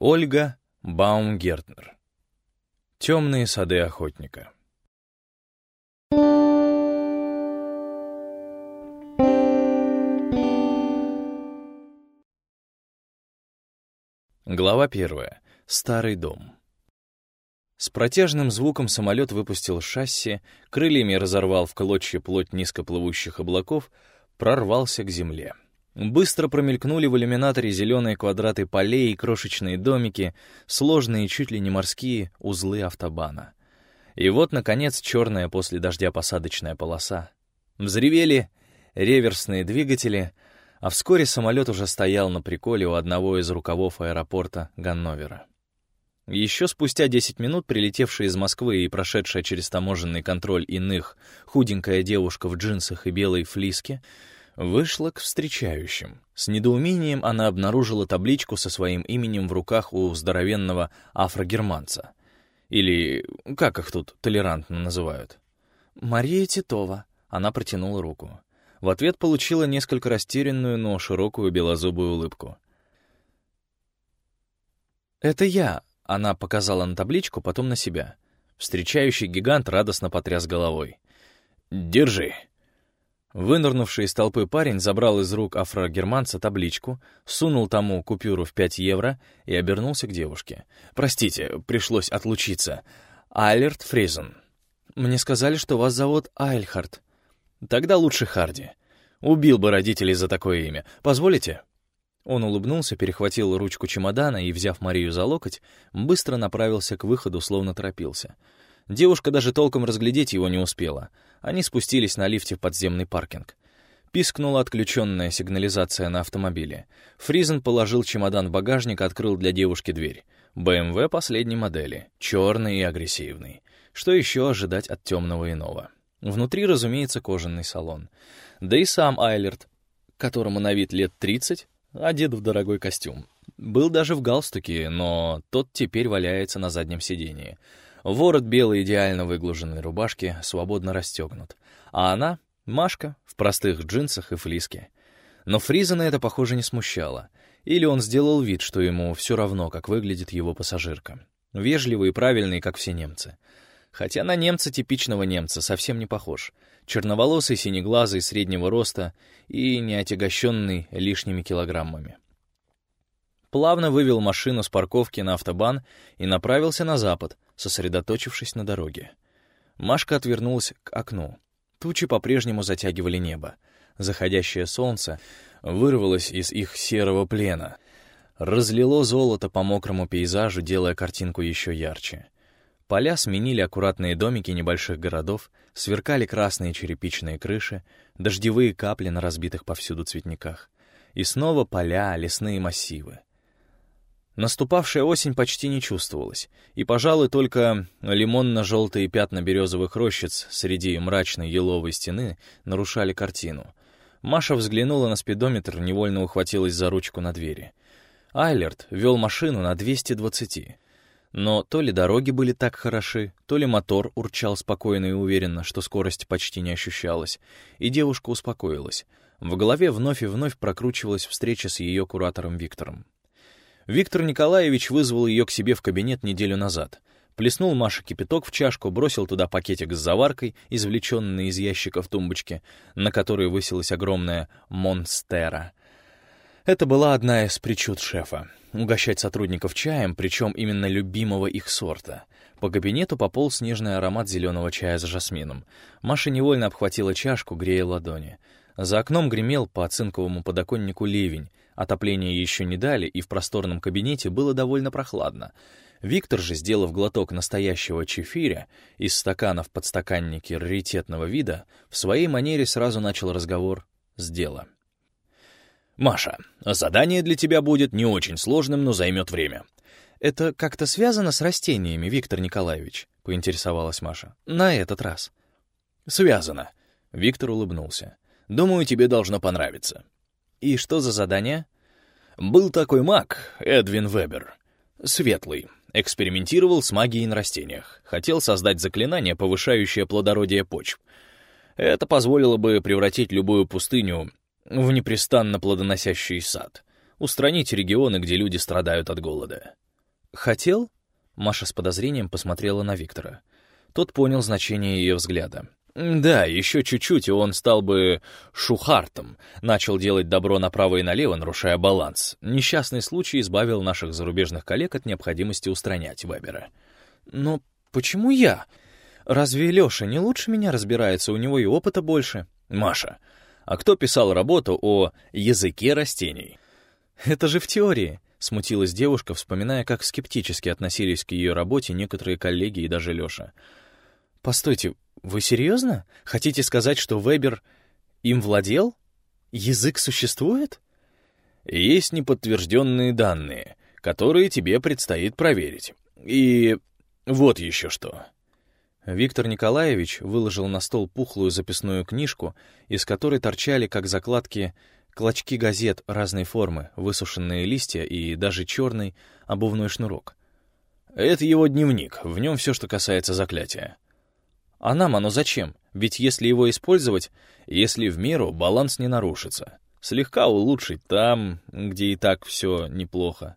Ольга Баумгертнер. Темные сады охотника. Глава первая. Старый дом. С протяжным звуком самолет выпустил шасси, крыльями разорвал в клочья плоть низкоплывущих облаков, прорвался к земле. Быстро промелькнули в иллюминаторе зеленые квадраты полей и крошечные домики, сложные чуть ли не морские узлы автобана. И вот, наконец, черная после дождя посадочная полоса. Взревели реверсные двигатели, а вскоре самолет уже стоял на приколе у одного из рукавов аэропорта Ганновера. Еще спустя 10 минут прилетевшая из Москвы и прошедшая через таможенный контроль иных худенькая девушка в джинсах и белой флиске вышла к встречающим. С недоумением она обнаружила табличку со своим именем в руках у здоровенного афрогерманца. Или как их тут толерантно называют? «Мария Титова», — она протянула руку. В ответ получила несколько растерянную, но широкую белозубую улыбку. «Это я», она показала на табличку, потом на себя. Встречающий гигант радостно потряс головой. «Держи!» Вынырнувший из толпы парень забрал из рук афрогерманца табличку, сунул тому купюру в 5 евро и обернулся к девушке. «Простите, пришлось отлучиться. Айлерт Фризен. Мне сказали, что вас зовут Айльхард. Тогда лучше Харди. Убил бы родителей за такое имя. Позволите?» Он улыбнулся, перехватил ручку чемодана и, взяв Марию за локоть, быстро направился к выходу, словно торопился. Девушка даже толком разглядеть его не успела. Они спустились на лифте в подземный паркинг. Пискнула отключенная сигнализация на автомобиле. Фризен положил чемодан в багажник, открыл для девушки дверь. БМВ последней модели, черный и агрессивный. Что еще ожидать от темного иного? Внутри, разумеется, кожаный салон. Да и сам Айлерт, которому на вид лет 30, одет в дорогой костюм. Был даже в галстуке, но тот теперь валяется на заднем сидении. Ворот белой идеально выглаженной рубашки свободно расстегнут. А она, Машка, в простых джинсах и флиске. Но Фризена это, похоже, не смущало. Или он сделал вид, что ему все равно, как выглядит его пассажирка. Вежливый и правильный, как все немцы. Хотя на немца типичного немца совсем не похож. Черноволосый, синеглазый, среднего роста и не отягощенный лишними килограммами. Плавно вывел машину с парковки на автобан и направился на запад, сосредоточившись на дороге. Машка отвернулась к окну. Тучи по-прежнему затягивали небо. Заходящее солнце вырвалось из их серого плена. Разлило золото по мокрому пейзажу, делая картинку еще ярче. Поля сменили аккуратные домики небольших городов, сверкали красные черепичные крыши, дождевые капли на разбитых повсюду цветниках. И снова поля, лесные массивы. Наступавшая осень почти не чувствовалась, и, пожалуй, только лимонно-желтые пятна березовых рощиц среди мрачной еловой стены нарушали картину. Маша взглянула на спидометр, невольно ухватилась за ручку на двери. Айлерт вел машину на 220. Но то ли дороги были так хороши, то ли мотор урчал спокойно и уверенно, что скорость почти не ощущалась, и девушка успокоилась. В голове вновь и вновь прокручивалась встреча с ее куратором Виктором. Виктор Николаевич вызвал ее к себе в кабинет неделю назад. Плеснул Маше кипяток в чашку, бросил туда пакетик с заваркой, извлеченный из ящика в тумбочке, на которой высилась огромная «Монстера», это была одна из причуд шефа — угощать сотрудников чаем, причем именно любимого их сорта. По кабинету пополз нежный аромат зеленого чая с жасмином. Маша невольно обхватила чашку, грея ладони. За окном гремел по цинковому подоконнику ливень. Отопление еще не дали, и в просторном кабинете было довольно прохладно. Виктор же, сделав глоток настоящего чефиря из стаканов подстаканники раритетного вида, в своей манере сразу начал разговор с дела. «Маша, задание для тебя будет не очень сложным, но займет время». «Это как-то связано с растениями, Виктор Николаевич?» — поинтересовалась Маша. «На этот раз». «Связано». Виктор улыбнулся. «Думаю, тебе должно понравиться». «И что за задание?» «Был такой маг, Эдвин Вебер. Светлый. Экспериментировал с магией на растениях. Хотел создать заклинание, повышающее плодородие почв. Это позволило бы превратить любую пустыню в непрестанно плодоносящий сад, устранить регионы, где люди страдают от голода. «Хотел?» Маша с подозрением посмотрела на Виктора. Тот понял значение ее взгляда. Да, еще чуть-чуть, и он стал бы шухартом, начал делать добро направо и налево, нарушая баланс. Несчастный случай избавил наших зарубежных коллег от необходимости устранять Вебера. Но почему я? Разве Леша не лучше меня разбирается, у него и опыта больше? Маша, а кто писал работу о языке растений? Это же в теории. Смутилась девушка, вспоминая, как скептически относились к ее работе некоторые коллеги и даже Леша. «Постойте, вы серьезно? Хотите сказать, что Вебер им владел? Язык существует?» «Есть неподтвержденные данные, которые тебе предстоит проверить. И вот еще что». Виктор Николаевич выложил на стол пухлую записную книжку, из которой торчали, как закладки, клочки газет разной формы, высушенные листья и даже черный обувной шнурок. Это его дневник, в нем все, что касается заклятия. А нам оно зачем? Ведь если его использовать, если в меру, баланс не нарушится. Слегка улучшить там, где и так все неплохо.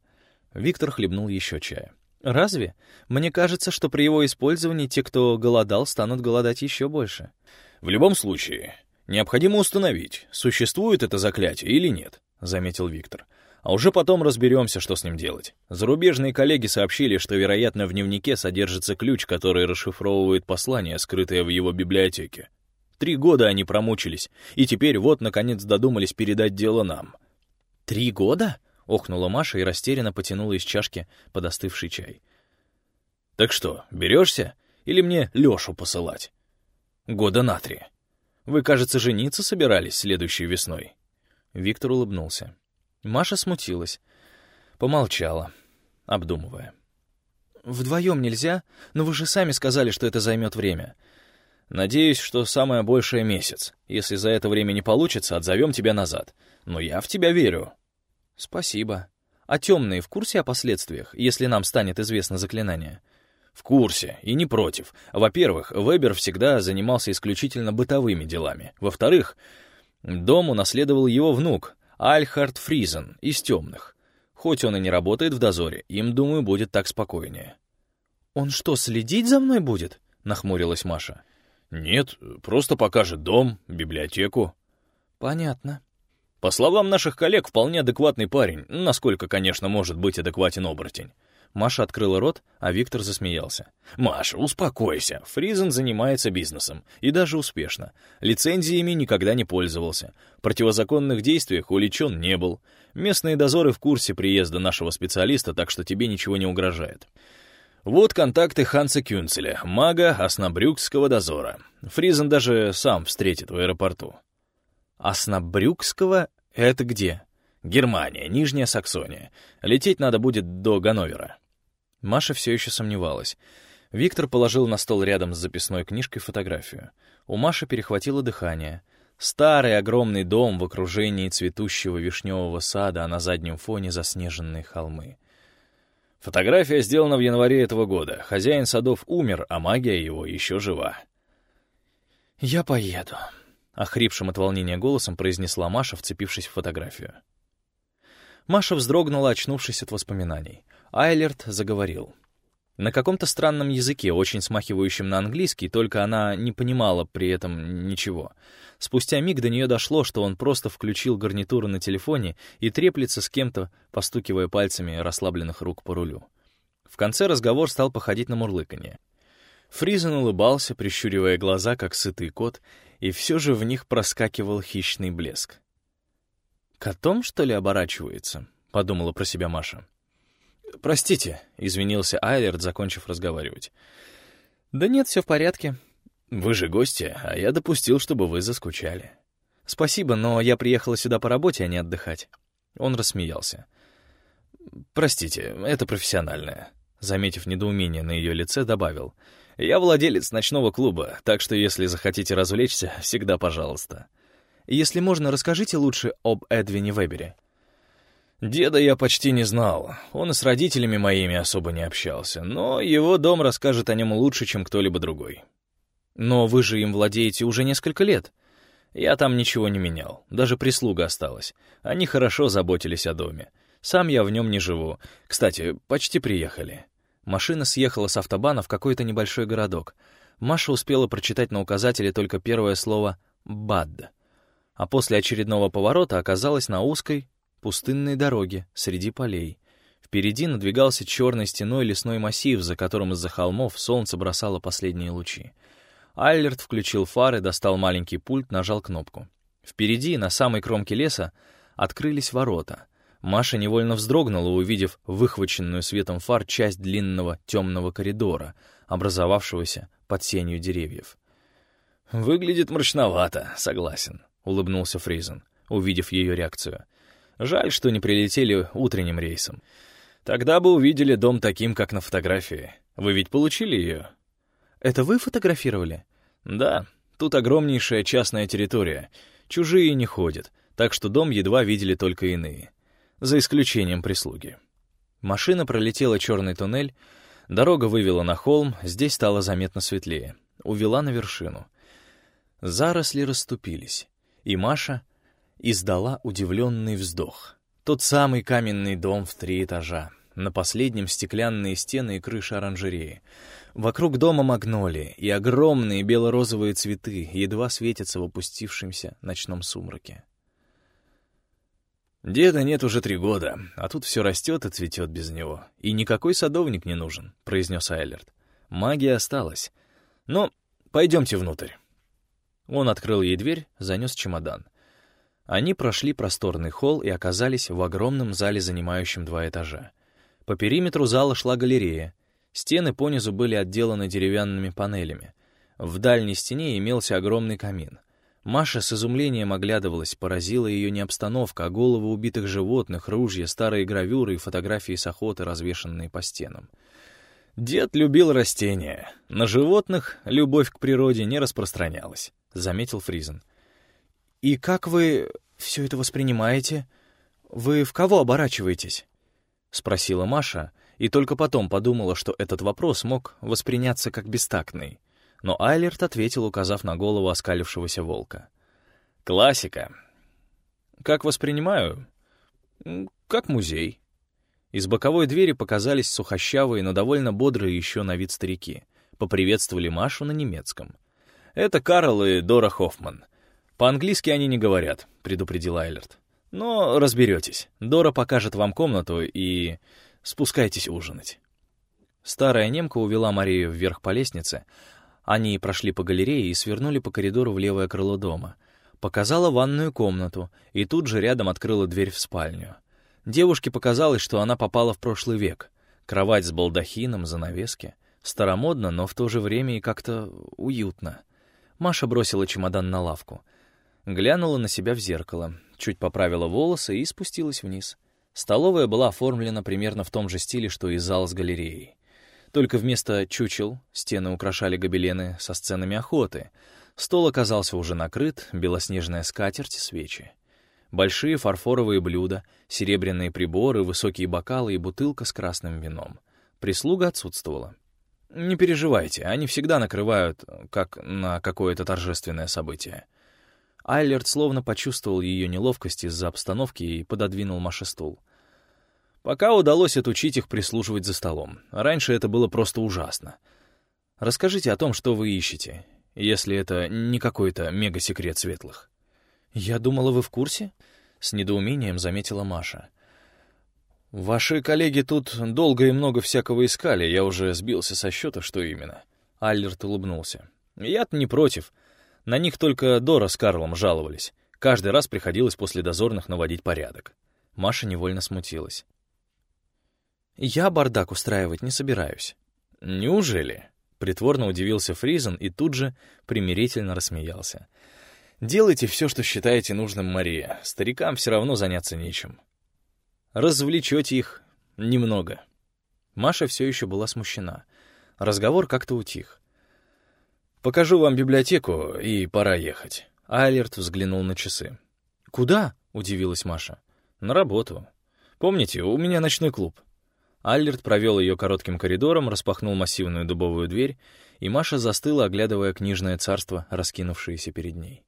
Виктор хлебнул еще чая. Разве? Мне кажется, что при его использовании те, кто голодал, станут голодать еще больше. В любом случае, необходимо установить, существует это заклятие или нет, заметил Виктор. А уже потом разберемся, что с ним делать. Зарубежные коллеги сообщили, что, вероятно, в дневнике содержится ключ, который расшифровывает послание, скрытое в его библиотеке. Три года они промучились, и теперь вот, наконец, додумались передать дело нам. «Три года?» — охнула Маша и растерянно потянула из чашки подостывший чай. «Так что, берешься? Или мне Лешу посылать?» «Года на три. Вы, кажется, жениться собирались следующей весной?» Виктор улыбнулся. Маша смутилась. Помолчала, обдумывая. «Вдвоем нельзя? Но вы же сами сказали, что это займет время». «Надеюсь, что самое большее месяц. Если за это время не получится, отзовем тебя назад. Но я в тебя верю». «Спасибо. А темные в курсе о последствиях, если нам станет известно заклинание?» «В курсе и не против. Во-первых, Вебер всегда занимался исключительно бытовыми делами. Во-вторых, дом унаследовал его внук, Альхард Фризен из темных. Хоть он и не работает в дозоре, им, думаю, будет так спокойнее. «Он что, следить за мной будет?» — нахмурилась Маша. «Нет, просто покажет дом, библиотеку». «Понятно». По словам наших коллег, вполне адекватный парень, насколько, конечно, может быть адекватен оборотень. Маша открыла рот, а Виктор засмеялся. «Маша, успокойся. Фризен занимается бизнесом. И даже успешно. Лицензиями никогда не пользовался. В противозаконных действиях уличен не был. Местные дозоры в курсе приезда нашего специалиста, так что тебе ничего не угрожает. Вот контакты Ханса Кюнцеля, мага Оснабрюкского дозора. Фризен даже сам встретит в аэропорту». «Оснабрюкского? Это где?» Германия, Нижняя Саксония. Лететь надо будет до Ганновера. Маша все еще сомневалась. Виктор положил на стол рядом с записной книжкой фотографию. У Маши перехватило дыхание. Старый огромный дом в окружении цветущего вишневого сада, а на заднем фоне заснеженные холмы. Фотография сделана в январе этого года. Хозяин садов умер, а магия его еще жива. «Я поеду», — охрипшим от волнения голосом произнесла Маша, вцепившись в фотографию. Маша вздрогнула, очнувшись от воспоминаний. Айлерт заговорил. На каком-то странном языке, очень смахивающем на английский, только она не понимала при этом ничего. Спустя миг до нее дошло, что он просто включил гарнитуру на телефоне и треплется с кем-то, постукивая пальцами расслабленных рук по рулю. В конце разговор стал походить на мурлыканье. Фризен улыбался, прищуривая глаза, как сытый кот, и все же в них проскакивал хищный блеск. «Котом, что ли, оборачивается?» — подумала про себя Маша. «Простите», — извинился Айлерт, закончив разговаривать. «Да нет, все в порядке». «Вы же гости, а я допустил, чтобы вы заскучали». «Спасибо, но я приехала сюда по работе, а не отдыхать». Он рассмеялся. «Простите, это профессиональное». Заметив недоумение на ее лице, добавил. «Я владелец ночного клуба, так что если захотите развлечься, всегда пожалуйста». Если можно, расскажите лучше об Эдвине Вебере». Деда я почти не знал. Он с родителями моими особо не общался, но его дом расскажет о нем лучше, чем кто-либо другой. Но вы же им владеете уже несколько лет. Я там ничего не менял, даже прислуга осталась. Они хорошо заботились о доме. Сам я в нем не живу. Кстати, почти приехали. Машина съехала с автобана в какой-то небольшой городок. Маша успела прочитать на указателе только первое слово «бад». А после очередного поворота оказалась на узкой, пустынной дороге среди полей. Впереди надвигался черной стеной лесной массив, за которым из-за холмов солнце бросало последние лучи. Айлерт включил фары, достал маленький пульт, нажал кнопку. Впереди, на самой кромке леса, открылись ворота. Маша невольно вздрогнула, увидев выхваченную светом фар часть длинного темного коридора, образовавшегося под сенью деревьев. «Выглядит мрачновато, согласен», — улыбнулся Фризен, увидев ее реакцию. «Жаль, что не прилетели утренним рейсом. Тогда бы увидели дом таким, как на фотографии. Вы ведь получили ее?» «Это вы фотографировали?» «Да. Тут огромнейшая частная территория. Чужие не ходят, так что дом едва видели только иные. За исключением прислуги». Машина пролетела черный туннель, дорога вывела на холм, здесь стало заметно светлее. Увела на вершину. Заросли расступились, и Маша издала удивленный вздох. Тот самый каменный дом в три этажа. На последнем стеклянные стены и крыша оранжереи. Вокруг дома магнолии, и огромные бело-розовые цветы едва светятся в опустившемся ночном сумраке. «Деда нет уже три года, а тут все растет и цветет без него. И никакой садовник не нужен», — произнес Айлерт. «Магия осталась. Но пойдемте внутрь». Он открыл ей дверь, занес чемодан. Они прошли просторный холл и оказались в огромном зале, занимающем два этажа. По периметру зала шла галерея. Стены понизу были отделаны деревянными панелями. В дальней стене имелся огромный камин. Маша с изумлением оглядывалась, поразила ее не обстановка, а головы убитых животных, ружья, старые гравюры и фотографии с охоты, развешанные по стенам. «Дед любил растения. На животных любовь к природе не распространялась», — заметил Фризен. «И как вы все это воспринимаете? Вы в кого оборачиваетесь?» — спросила Маша, и только потом подумала, что этот вопрос мог восприняться как бестактный. Но Айлерт ответил, указав на голову оскалившегося волка. «Классика. Как воспринимаю? Как музей». Из боковой двери показались сухощавые, но довольно бодрые еще на вид старики. Поприветствовали Машу на немецком. «Это Карл и Дора Хоффман. «По-английски они не говорят», — предупредил Айлерт. «Но разберетесь. Дора покажет вам комнату и... спускайтесь ужинать». Старая немка увела Марию вверх по лестнице. Они прошли по галерее и свернули по коридору в левое крыло дома. Показала ванную комнату, и тут же рядом открыла дверь в спальню. Девушке показалось, что она попала в прошлый век. Кровать с балдахином, занавески. Старомодно, но в то же время и как-то уютно. Маша бросила чемодан на лавку. Глянула на себя в зеркало, чуть поправила волосы и спустилась вниз. Столовая была оформлена примерно в том же стиле, что и зал с галереей. Только вместо чучел стены украшали гобелены со сценами охоты. Стол оказался уже накрыт, белоснежная скатерть, свечи. Большие фарфоровые блюда, серебряные приборы, высокие бокалы и бутылка с красным вином. Прислуга отсутствовала. Не переживайте, они всегда накрывают, как на какое-то торжественное событие. Айлерт словно почувствовал ее неловкость из-за обстановки и пододвинул Маше стул. Пока удалось отучить их прислуживать за столом. Раньше это было просто ужасно. Расскажите о том, что вы ищете, если это не какой-то мега-секрет светлых. «Я думала, вы в курсе?» — с недоумением заметила Маша. «Ваши коллеги тут долго и много всякого искали, я уже сбился со счета, что именно». Альлерт улыбнулся. «Я-то не против. На них только Дора с Карлом жаловались. Каждый раз приходилось после дозорных наводить порядок. Маша невольно смутилась. «Я бардак устраивать не собираюсь». «Неужели?» — притворно удивился Фризен и тут же примирительно рассмеялся. «Делайте все, что считаете нужным, Мария. Старикам все равно заняться нечем. Развлечете их немного». Маша все еще была смущена. Разговор как-то утих. «Покажу вам библиотеку, и пора ехать». Айлерт взглянул на часы. «Куда?» — удивилась Маша. «На работу. Помните, у меня ночной клуб». Айлерт провел ее коротким коридором, распахнул массивную дубовую дверь, и Маша застыла, оглядывая книжное царство, раскинувшееся перед ней.